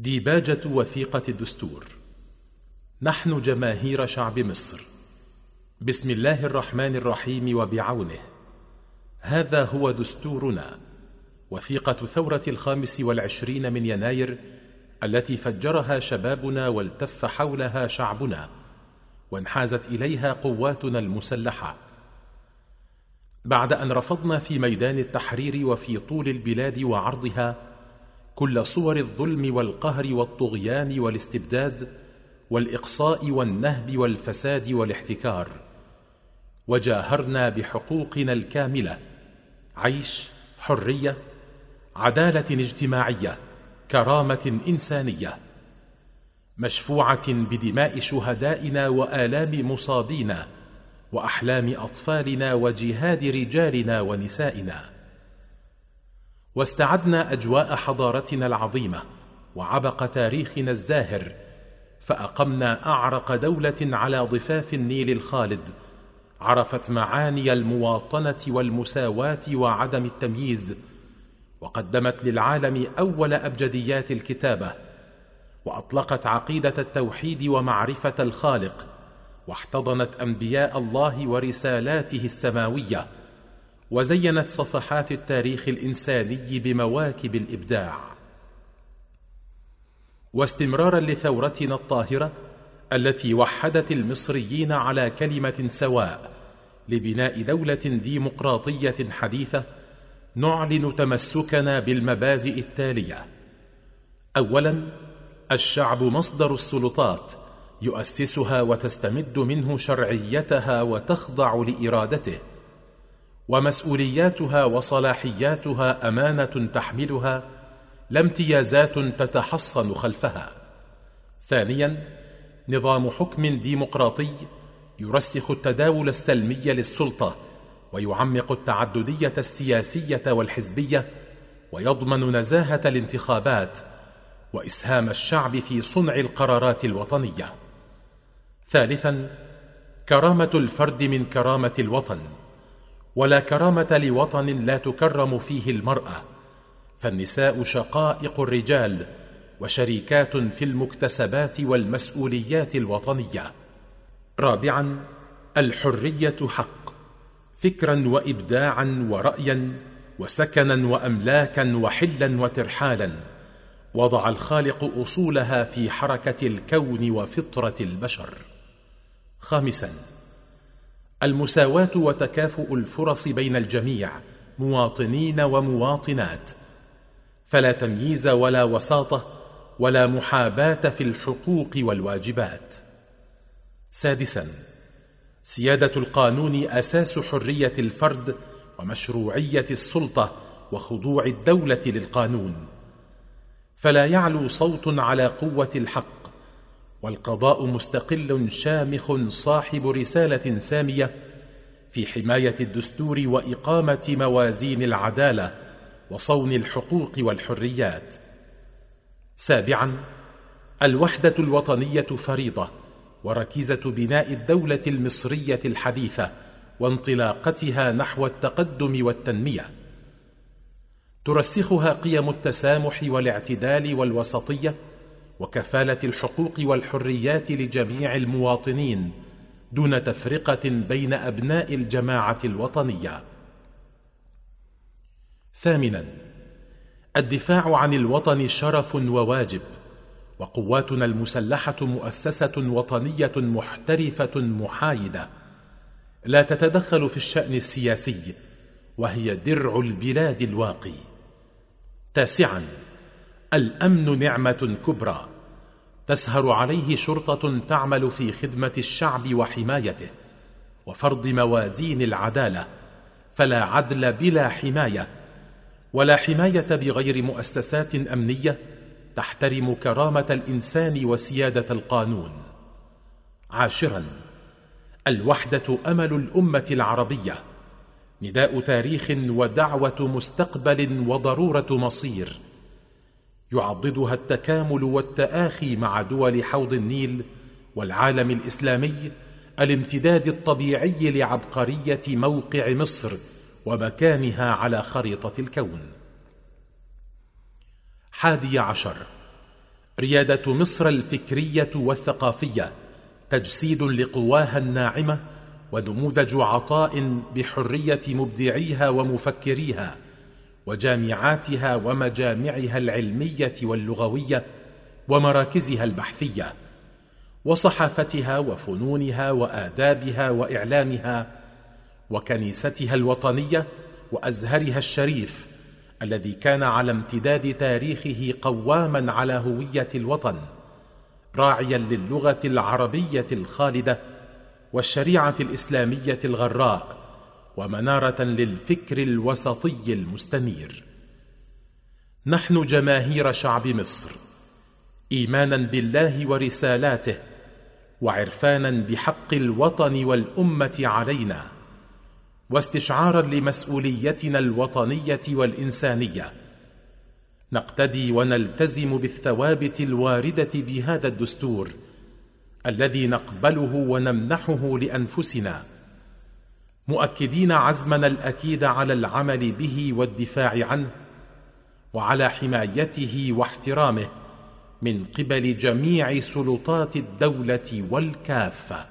ديباجة وثيقة الدستور. نحن جماهير شعب مصر. بسم الله الرحمن الرحيم وبعونه. هذا هو دستورنا وثيقة ثورة الخامس والعشرين من يناير التي فجرها شبابنا والتف حولها شعبنا وانحازت إليها قواتنا المسلحة. بعد أن رفضنا في ميدان التحرير وفي طول البلاد وعرضها كل صور الظلم والقهر والطغيان والاستبداد والإقصاء والنهب والفساد والاحتكار. وجاهرنا بحقوقنا الكاملة عيش حرية عدالة اجتماعية كرامة إنسانية مشفوعة بدماء شهدائنا وآلام مصابينا وأحلام أطفالنا وجهاد رجالنا ونسائنا. واستعدنا أجواء حضارتنا العظيمة وعبق تاريخنا الزاهر فأقمنا أعرق دولة على ضفاف النيل الخالد عرفت معاني المواطنة والمساواة وعدم التمييز وقدمت للعالم أول أبجديات الكتابة وأطلقت عقيدة التوحيد ومعرفة الخالق واحتضنت أنبياء الله ورسالاته السماوية وزينت صفحات التاريخ الإنساني بمواكب الإبداع. واستمرارا لثورتنا الطاهرة التي وحدت المصريين على كلمة سواء لبناء دولة ديمقراطية حديثة نعلن تمسكنا بالمبادئ التالية. اولا الشعب مصدر السلطات يؤسسها وتستمد منه شرعيتها وتخضع لإرادته. ومسؤولياتها وصلاحياتها أمانة تحملها لا امتيازات تتحصن خلفها. ثانيا نظام حكم ديمقراطي يرسخ التداول السلمي للسلطة ويعمق التعددية السياسية والحزبية ويضمن نزاهة الانتخابات وإسهام الشعب في صنع القرارات الوطنية. ثالثا كرامة الفرد من كرامة الوطن. ولا كرامة لوطن لا تكرم فيه المرأة. فالنساء شقائق الرجال وشريكات في المكتسبات والمسؤوليات الوطنية. رابعا الحرية حق فكرا وابداعا ورايا وسكنا واملاكا وحلا وترحالا. وضع الخالق أصولها في حركة الكون وفطرة البشر. خامسا المساواة وتكافؤ الفرص بين الجميع مواطنين ومواطنات. فلا تمييز ولا وساطة ولا محاباة في الحقوق والواجبات. سادسا سيادة القانون أساس حرية الفرد ومشروعية السلطة وخضوع الدولة للقانون. فلا يعلو صوت على قوة الحق والقضاء مستقل شامخ صاحب رسالة سامية في حماية الدستور وإقامة موازين العدالة وصون الحقوق والحريات. سابعا الوحدة الوطنية فريضة وركيزة بناء الدولة المصرية الحديثة وانطلاقتها نحو التقدم والتنمية. ترسخها قيم التسامح والاعتدال والوسطية وكفالة الحقوق والحريات لجميع المواطنين دون تفرقة بين أبناء الجماعة الوطنية. ثامنا الدفاع عن الوطن شرف وواجب وقواتنا المسلحة مؤسسة وطنية محترفة محايدة. لا تتدخل في الشأن السياسي وهي درع البلاد الواقي. تاسعا الأمن نعمة كبرى. تسهر عليه شرطة تعمل في خدمة الشعب وحمايته. وفرض موازين العدالة. فلا عدل بلا حماية. ولا حماية بغير مؤسسات أمنية تحترم كرامة الإنسان وسيادة القانون. عاشرا. الوحدة أمل الأمة العربية. نداء تاريخ ودعوة مستقبل وضرورة مصير. يعضدها التكامل والتآخي مع دول حوض النيل والعالم الإسلامي الامتداد الطبيعي لعبقرية موقع مصر ومكانها على خريطة الكون. حادي عشر ريادة مصر الفكرية والثقافية تجسيد لقواها الناعمة ونموذج عطاء بحرية مبدعيها ومفكريها وجامعاتها ومجامعها العلمية واللغوية ومراكزها البحثية وصحافتها وفنونها وآدابها وإعلامها وكنيستها الوطنية وأزهرها الشريف الذي كان على امتداد تاريخه قواما على هوية الوطن راعيا للغة العربية الخالدة والشريعة الإسلامية الغراء ومنارة للفكر الوسطي المستنير. نحن جماهير شعب مصر إيمانا بالله ورسالاته وعرفانا بحق الوطن والأمة علينا واستشعارا لمسؤوليتنا الوطنية والإنسانية. نقتدي ونلتزم بالثوابت الواردة بهذا الدستور الذي نقبله ونمنحه لأنفسنا. مؤكدين عزمنا الأكيد على العمل به والدفاع عنه وعلى حمايته واحترامه من قبل جميع سلطات الدولة والكافة.